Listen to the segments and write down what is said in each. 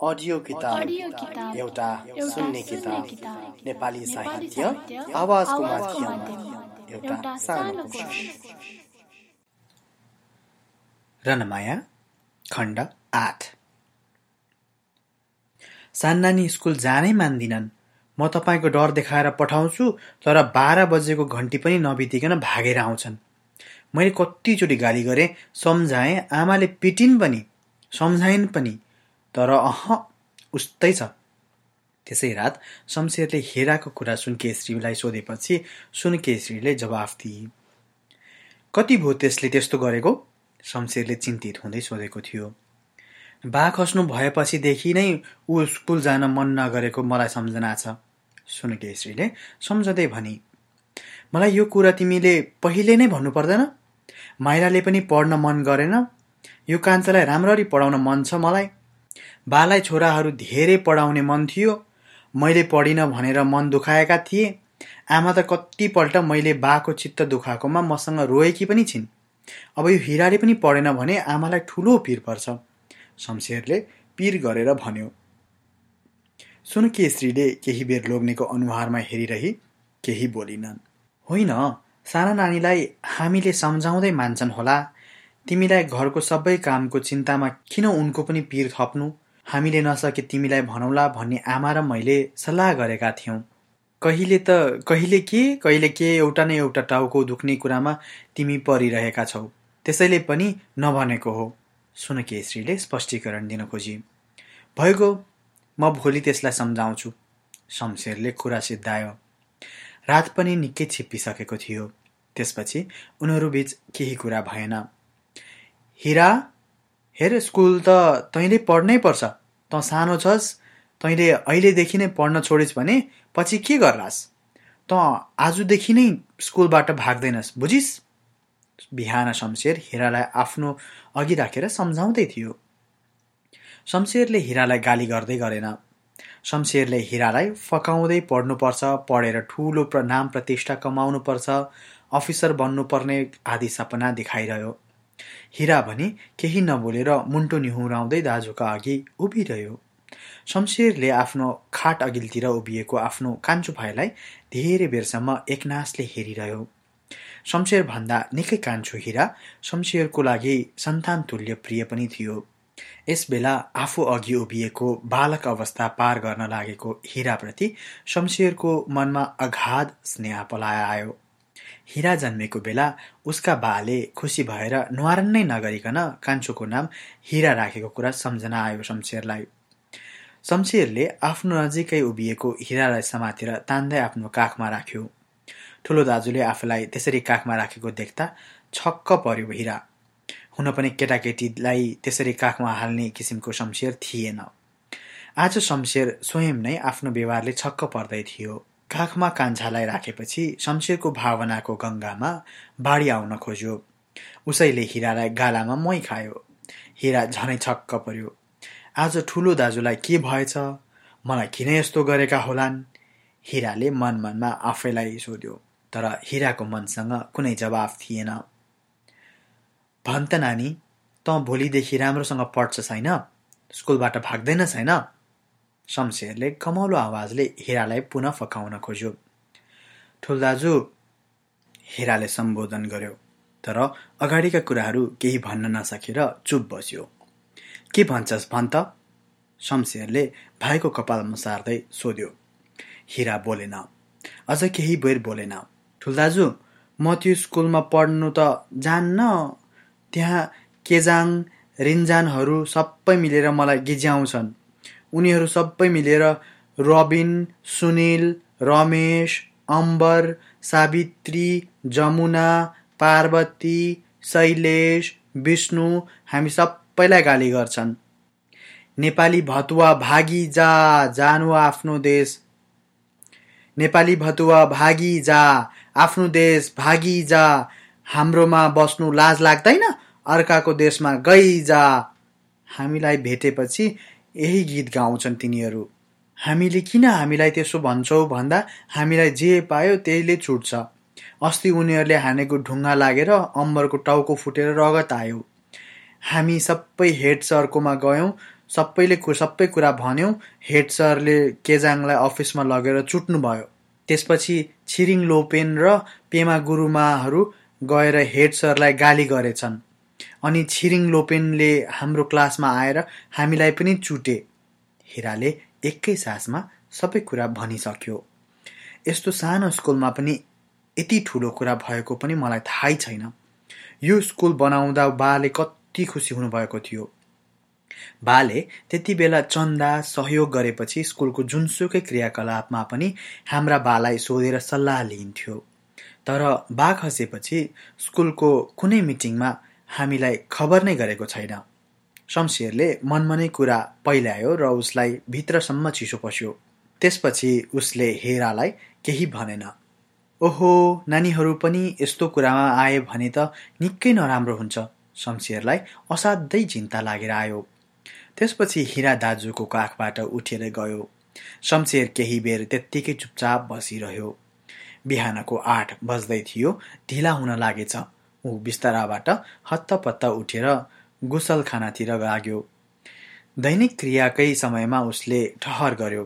Audio किताब एउटा सुन्ने किताब. नेपाली साहित्य. आवाजको माध्यममा. एउटा सानो रनमाया खण्ड आठ। सान्नानी स्कुल जानै मान्दिनन्। म तपाईँको डर देखाएर पठाउँछु तर बाह्र बजेको घन्टी पनि नबितिकन भागेर आउँछन्। मैले कतिचोटि गाली गरेँ सम्झाएँ आमाले पिटिन् पनि सम्झाइन् पनि। तर अह उस्तै छ। त्यसै रात शमशेरले हेराको कुरा सुनकेश्रीलाई सोधेपछि सुनकेश्रीले जवाफ दिए। कति भयो त्यसले त्यस्तो गरेको? शमशेरले चिन्तित हुँदै सोधेको थियो। बा खस्नु भएपछिदेखि नै ऊ स्कुल जान मन नगरेको मलाई सम्झना छ। सुनकेश्रीले सम्झँदै भनी। मलाई यो कुरा तिमीले पहिले नै भन्नु पर्दैन माइराले पनि पढ्न मन गरेन। यो कान्छालाई राम्ररी पढाउन मन छ मलाई। बालाई छोराहरू धेरै पढाउने मन थियो। मैले पढिनँ भनेर मन दुखाएका थिए। आमा त कतिपल्ट मैले बाको चित्त दुखाएकोमा मसँग रोएकी पनि छिन्। अब यो हिराले पनि पढेन भने आमालाई ठुलो पिर पर्छ शमशेरले पिर गरेर भन्यो। सुनकेश्रीले केही बेर लोग्नेको अनुहारमा हेरिरही केही बोलिनन्। होइन साना नानीलाई हामीले सम्झाउँदै मान्छन् होला। तिमीलाई घरको सबै कामको चिन्तामा किन उनको पनि पिर थप्नु? हामीले नसके तिमीलाई भनौला भन्ने आमा र मैले सल्लाह गरेका थियौँ। कहिले त कहिले के कहिले के एउटा न एउटा टाउको दुख्ने कुरामा तिमी परिरहेका छौ। त्यसैले पनि नभनेको हो। सुनकेश्रीले स्पष्टीकरण दिन खोजी। भइगयो म भोलि त्यसलाई सम्झाउँछु। शमशेरले कुरा सिद्धायो। रात पनि निकै छिप्पिसकेको थियो। त्यसपछि उनीहरू बीच केही कुरा भएन। हिरा हेर स्कुल त तैँले पढ्नै पर्छ। तँ सानो छस् तैँले अहिलेदेखि नै पढ्न छोडिस् भने पछि के गर्लास्? तँ आजदेखि नै स्कुलबाट भाग्दैनस् बुझिस्? बिहान शमशेर हिरालाई आफ्नो अघि राखेर सम्झाउँदै थियो। शमशेरले हिरालाई गाली गर्दै गरेन। शमशेरले हिरालाई फकाउँदै पढ्नुपर्छ पढेर ठुलो प्र नाम प्रतिष्ठा कमाउनुपर्छ अफिसर बन्नुपर्ने आदि सपना देखाइरह्यो। हिरा भने केही नबोलेर मुन्टो निहुराउँदै दाजुका अघि उभिरह्यो। शमशेरले आफ्नो खाट अघिल्तिर उभिएको आफ्नो कान्छो भाइलाई धेरै बेरसम्म एकनासले हेरिरह्यो। शमशेर भन्दा निकै कान्छो हिरा शमशेरको लागि सन्तान तुल्य प्रिय पनि थियो। यस बेला आफू अघि उभिएको बालक अवस्था पार गर्न लागेको हिराप्रति शमशेरको मनमा अगाध स्नेह पलाय। आयो हिरा जन्मेको बेला उसका बाले खुसी भएर न्वारन नै नगरिकन कान्छोको नाम हिरा राखेको कुरा सम्झना आयो शमशेरलाई। शमशेरले आफ्नो नजिकै उभिएको हिरालाई समातेर तान्दै आफ्नो काखमा राख्यो। ठुलो दाजुले आफूलाई त्यसरी काखमा राखेको देख्दा छक्क पर्यो हिरा। हुन पनि केटाकेटीलाई त्यसरी काखमा हाल्ने किसिमको शमशेर थिएन। आज शमशेर स्वयं नै आफ्नो व्यवहारले छक्क पर्दै थियो। काखमा कान्छालाई राखेपछि शमशेरको भावनाको गङ्गामा बाढी आउन खोज्यो। उसैले हिरालाई गालामा मै खायो। हिरा झनै छक्क पर्यो। आज ठुलो दाजुलाई के भएछ? मलाई किन यस्तो गरेका होलान्? हिराले मन मनमा आफैलाई सोध्यो तर हिराको मनसँग कुनै जवाफ थिएन। भन त नानी तँ भोलिदेखि राम्रोसँग पढ्छस् होइन स्कुलबाट भाग्दैन छैन? शमशेरले कमौलो आवाजले हिरालाई पुनः फकाउन खोज्यो। ठुल दाजु हिराले सम्बोधन गर्यो तर अगाडिका कुराहरू केही भन्न नसकेर चुप बस्यो। के भन्छस् भन् त शमशेरले भाइको कपाल मुसार्दै सोध्यो। हिरा बोलेन। अझ केही बेर बोलेन। ठुल दाजु म त्यो स्कुलमा पढ्नु त जान्न। त्यहाँ केजाङ रिन्जानहरू सबै मिलेर मलाई गिज्याउँछन्। उनीहरू सबै मिलेर रबिन सुनिल रमेश अम्बर सावित्री जमुना पार्वती शैलेश विष्णु हामी सबैलाई गाली गर्छन्। नेपाली भतुवा भागी जा जानु आफ्नो देश। नेपाली भतुवा भागी जा आफ्नो देश भागी जा। हाम्रोमा बस्नु लाज लाग्दैन? अर्काको देशमा गई जा। हामीलाई भेटेपछि यही गीत गाउँछन् तिनीहरू। हामीले किन हामीलाई त्यसो भन्छौ भन्दा हामीलाई जे पायो त्यहीले छुट्छ। अस्ति उनीहरूले हानेको ढुङ्गा लागेर अम्बरको टाउको फुटेर रगत आयो। हामी सबै हेड सरकोमा गयौँ सबैले सबै कुरा भन्यो हेड सरले केजाङलाई अफिसमा लगेर चुट्नुभयो। त्यसपछि छिरिङ लोपेन र पेमा गुरुमाहरू गएर हेड सरलाई गाली गरेछन्। अनि छिरिङ लोपेनले हाम्रो क्लासमा आएर हामीलाई पनि चुटे। हिराले एकै सासमा सबै कुरा भनिसक्यो। यस्तो सानो स्कुलमा पनि यति ठुलो कुरा भएको पनि मलाई थाहै छैन। यो स्कुल बनाउँदा बाले कति खुसी हुनुभएको थियो। बाले त्यति बेला चन्दा सहयोग गरेपछि स्कुलको जुनसुकै क्रियाकलापमा पनि हाम्रा बालाई सोधेर सल्लाह लिइन्थ्यो। तर बा खसेपछि स्कुलको कुनै मिटिङमा हामीलाई खबर नै गरेको छैन। शमशेरले मनमनै कुरा पहिल्यायो र उसलाई भित्रसम्म चिसो पस्यो। त्यसपछि उसले हेरालाई केही भनेन। ओहो नानीहरू पनि यस्तो कुरामा आए भने त निकै नराम्रो हुन्छ शमशेरलाई असाध्यै चिन्ता लागेर आयो। त्यसपछि हिरा दाजुको काखबाट उठेर गयो। शमशेर केही बेर त्यत्तिकै चुपचाप बसिरह्यो। बिहानको आठ बज्दै थियो ढिला हुन लागेछ। ऊ बिस्ताराबाट हत्तपत्त उठेर गुसलखानातिर लाग्यो। दैनिक क्रियाकै समयमा उसले ठहर गर्यो।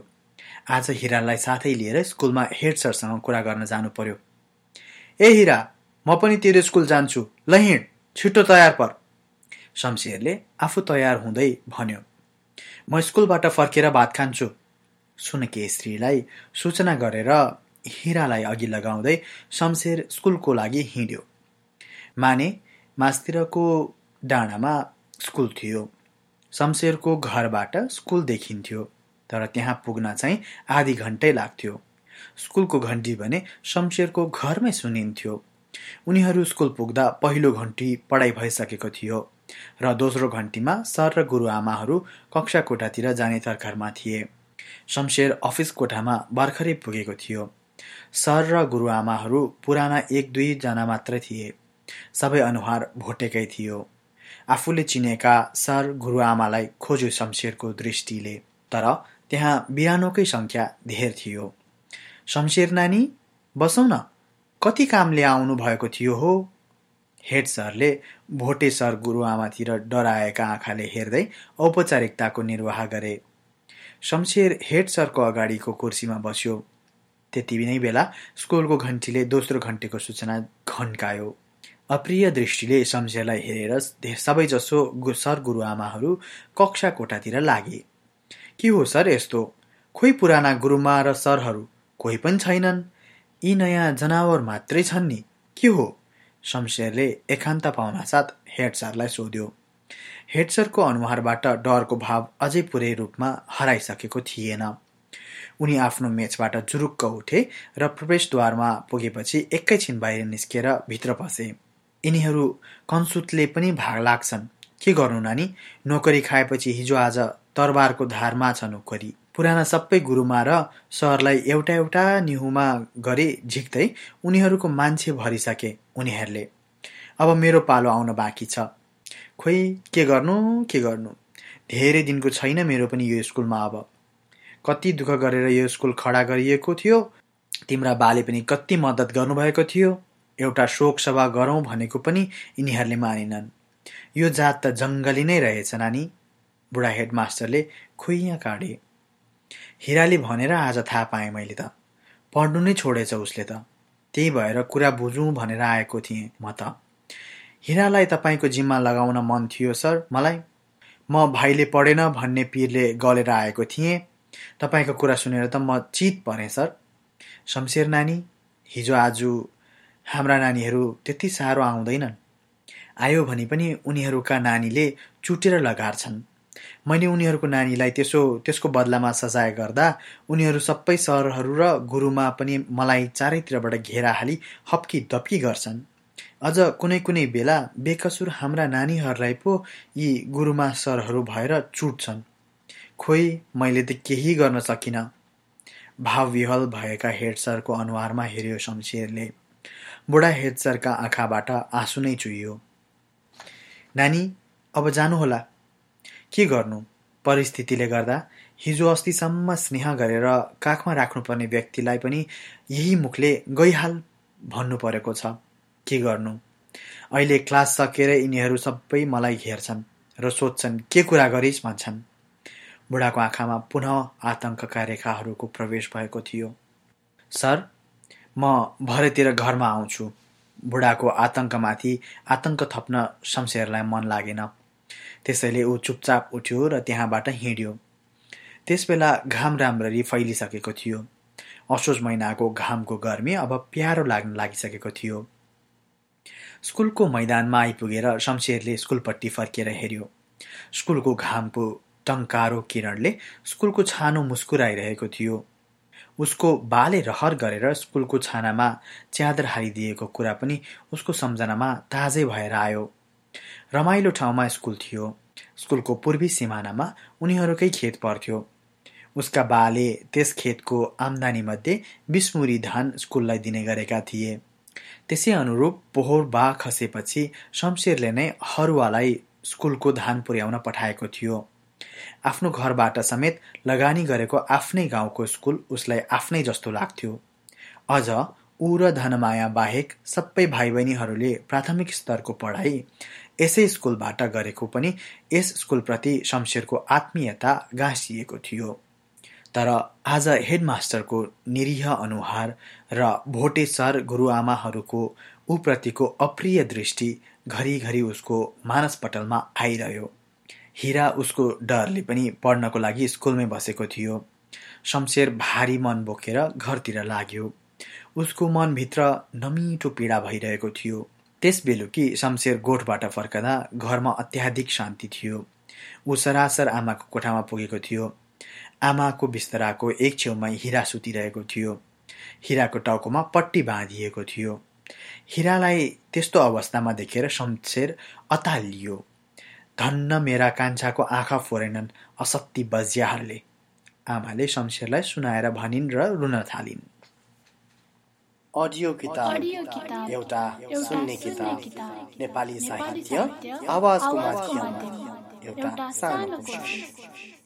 आज हिरालाई साथै लिएर स्कुलमा हेड सरसँग कुरा गर्न जानु पर्यो ए हिरा म पनि तेरो स्कुल जान्छु। ल हिँड छिटो तयार पर शमशेरले आफू तयार हुँदै भन्यो। म स्कुलबाट फर्केर भात खान्छु सुनकेश्रीलाई सूचना गरेर हिरालाई अघि लगाउँदै शमशेर स्कुलको लागि हिँड्यो। माने मास्तिरको डाँडामा स्कुल थियो। शमशेरको घरबाट स्कुल देखिन्थ्यो तर त्यहाँ पुग्न चाहिँ आधी घन्टै लाग्थ्यो। स्कुलको घन्टी भने शमशेरको घरमै सुनिन्थ्यो। उनीहरू स्कुल पुग्दा पहिलो घन्टी पढाइ भइसकेको थियो र दोस्रो घन्टीमा सर र गुरुआमाहरू कक्षा कोठातिर जाने तर्खरमा थिए। शमशेर अफिस कोठामा भर्खरै पुगेको थियो। सर र गुरुआमाहरू पुराना एक दुईजना मात्र थिए। सबै अनुहार भोटेकै थियो। आफूले चिनेका सर गुरुआमालाई खोज्यो शमशेरको दृष्टिले तर त्यहाँ बिरानोकै सङ्ख्या धेर थियो। शमशेर नानी बसौँ न। कति कामले आउनु भएको थियो हो? हेड सरले भोटे सर गुरुआमातिर डराएका आँखाले हेर्दै औपचारिकताको निर्वाह गरे। शमशेर हेड सरको अगाडिको कुर्सीमा बस्यो। त्यति नै बेला स्कुलको घन्टीले दोस्रो घन्टीको सूचना घन्कायो। अप्रिय दृष्टिले शमशेरलाई हेरेर सबैजसो सर गुरुआमाहरू कक्षा कोठातिर लागे। के हो सर यस्तो? खोइ पुराना गुरुमा र सरहरू कोही पनि छैनन्। यी नयाँ जनावर मात्रै छन् नि। के हो? शमशेरले एकान्त पाउनासाथ हेड सरलाई सोध्यो। हेड सरको अनुहारबाट डरको भाव अझै पुरै रूपमा हराइसकेको थिएन। उनी आफ्नो मेचबाट जुरुक्क उठे र प्रवेशद्वारमा पुगेपछि एकैछिन बाहिर निस्केर भित्र पसे यिनीहरू कन्सुतले पनि भाग लाग्छन्। के गर्नु नानी? नोकरी खाएपछि हिजो आज तरबारको धारमा छ नोकरी पुराना सबै गुरुमा र सरलाई एउटा एउटा निहुमा गरी झिक्दै उनीहरूको मान्छे भरिसके उनीहरूले। अब मेरो पालो आउन बाँकी छ। खोइ के गर्नु? के गर्नु? धेरै दिनको छैन मेरो पनि यो स्कुलमा अब। कति दुःख गरेर यो स्कुल खडा गरिएको थियो तिम्रा बाले पनि कति मद्दत गर्नुभएको थियो। एउटा शोक सभा गरौँ भनेको पनि यिनीहरूले मानेनन्। यो जात त जङ्गली नै रहेछ नानी बुढा हेडमास्टरले खुइयाँ काटे। हिराले भनेर आज थाहा पाएँ मैले त। पढ्नु नै छोडेछ उसले त। त्यही भएर कुरा बुझौँ भनेर आएको थिएँ म त। हिरालाई तपाईँको जिम्मा लगाउन मन थियो सर। मलाई? म भाइले पढेन भन्ने पिरले गलेर आएको थिएँ। तपाईँको कुरा सुनेर त म चित परेँ सर। शमशेर नानी हिजो आज हाम्रा नानीहरू त्यति साह्रो आउँदैनन्। आयो भने पनि उनीहरूका नानीले चुटेर लगार्छन्। मैले उनीहरूको नानीलाई त्यसो त्यसको बदलामा सजाय गर्दा उनीहरू सबै सरहरू र गुरुमा पनि मलाई चारैतिरबाट घेरा हाली हप्की दप्की गर्छन्। अझ कुनै कुनै बेला बेकसुर हाम्रा नानीहरूलाई पो यी गुरुमा सरहरू भएर चुट्छन्। खोइ मैले त केही गर्न सकिनँ। भावविहल भएका हेड सरको अनुहारमा हेऱ्यो शमशेरले। बुढा हेड सरका आँखाबाट आँसु नै चुइयो नानी अब जानुहोला। के गर्नु परिस्थितिले गर्दा हिजो अस्तिसम्म स्नेह गरेर काखमा राख्नुपर्ने व्यक्तिलाई पनि यही मुखले गइहाल भन्नु परेको छ। के गर्नु? अहिले क्लास सकेर यिनीहरू सबै मलाई घेर्छन् र सोध्छन् के कुरा गरिस् भन्छन्। बुढाको आँखामा पुनः आतङ्कका रेखाहरूको प्रवेश भएको थियो। सर म भरेतिर घरमा आउँछु। बुढाको आतङ्कमाथि आतङ्क थप्न शमशेरलाई मन लागेन। त्यसैले ऊ चुपचाप उठ्यो र त्यहाँबाट हिँड्यो। त्यसबेला घाम राम्ररी फैलिसकेको थियो। असोज महिनाको घामको गर्मी अब प्यारो लाग्न लागिसकेको थियो। स्कुलको मैदानमा आइपुगेर शमशेरले स्कुलपट्टि फर्केर हेऱ्यो। स्कुलको घामको टङ्कारो किरणले स्कुलको छानो मुस्कुराइरहेको थियो। उसको बाले रहर गरेर स्कुलको छानामा च्यादर हालिदिएको कुरा पनि उसको सम्झनामा ताजै भएर आयो। रमाइलो ठाउँमा स्कुल थियो। स्कुलको पूर्वी सिमानामा उनीहरूकै खेत पर्थ्यो। उसका बाले त्यस खेतको आम्दानीमध्ये बिस्मुरी धान स्कुललाई दिने गरेका थिए। त्यसै अनुरूप पोहोर बा खसेपछि शमशेरले नै हरुवालाई स्कुलको धान पुर्याउन पठाएको थियो। आफ्नो घरबाट समेत लगानी गरेको आफ्नै गाउँको स्कुल उसलाई आफ्नै जस्तो लाग्थ्यो। अझ ऊ र धनमाया बाहेक सबै भाइ बहिनीहरूले प्राथमिक स्तरको पढाइ यसै स्कुलबाट गरेको पनि यस स्कुलप्रति शमशेरको आत्मीयता गाँसिएको थियो। तर आज हेडमास्टरको निरीह अनुहार र भोटे सर गुरुआमाहरूको ऊप्रतिको अप्रिय दृष्टि घरिघरि उसको मानसपटलमा आइरह्यो। हिरा उसको डरले पनि पढ्नको लागि स्कुलमै बसेको थियो। शमशेर भारी मन बोकेर घरतिर लाग्यो। उसको मनभित्र नमिठो पीडा भइरहेको थियो। त्यस बेलुकी शमशेर गोठबाट फर्कदा घरमा अत्याधिक शान्ति थियो। ऊ सरासर आमाको कोठामा पुगेको थियो। आमाको बिस्तराको एक छेउमा हिरा सुतिरहेको थियो। हिराको टाउकोमा पट्टी बाँधिएको थियो। हिरालाई त्यस्तो अवस्थामा देखेर शमशेर अतालियो। धन्न मेरा कान्छाको आँखा फोरेनन् असत्य बजियाहरूले। आमाले शमशेरलाई सुनाएर भनिन् र रुन थालिन्। अडियो किताब। एउटा सुन्ने किताब। नेपाली साहित्य। आवाजको माध्यममा। एउटा सानो कोसिस